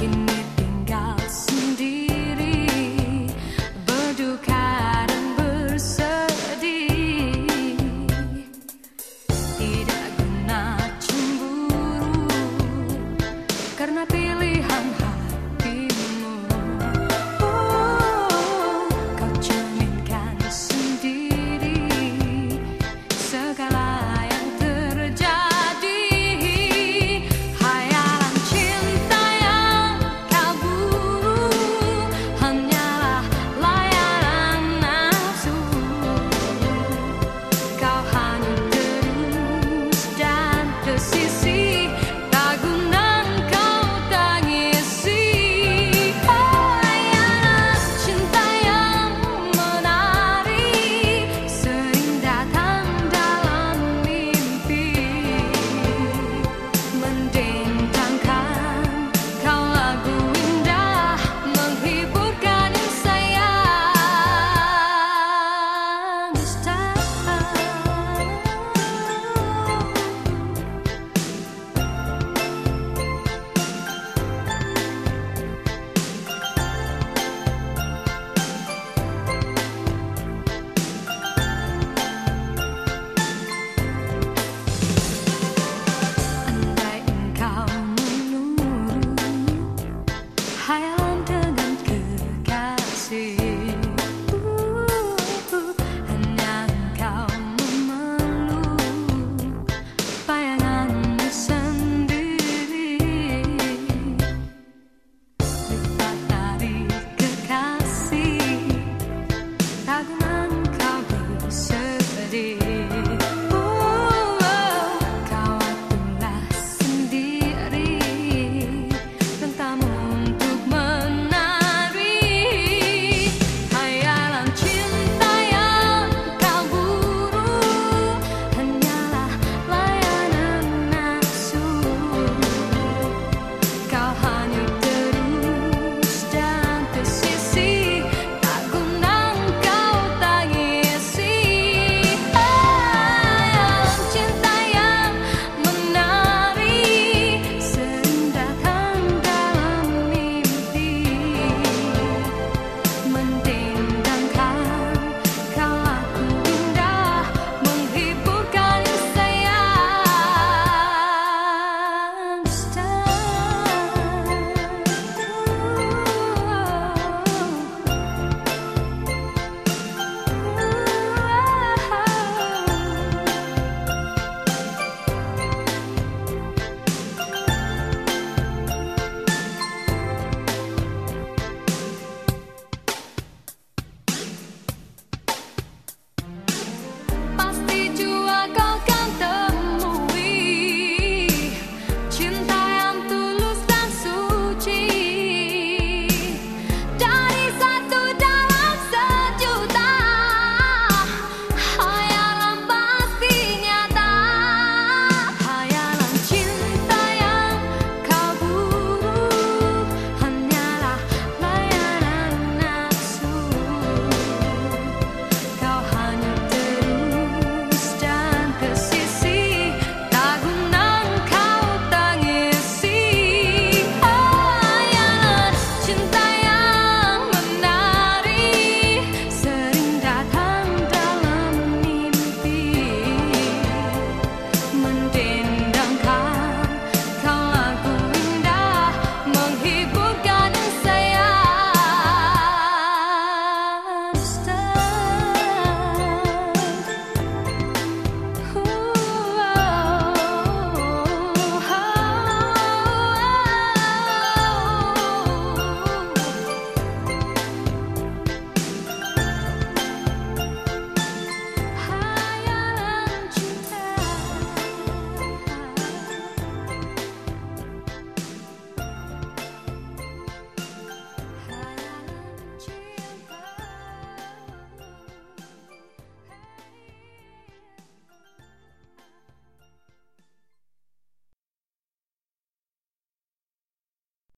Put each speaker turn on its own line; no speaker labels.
can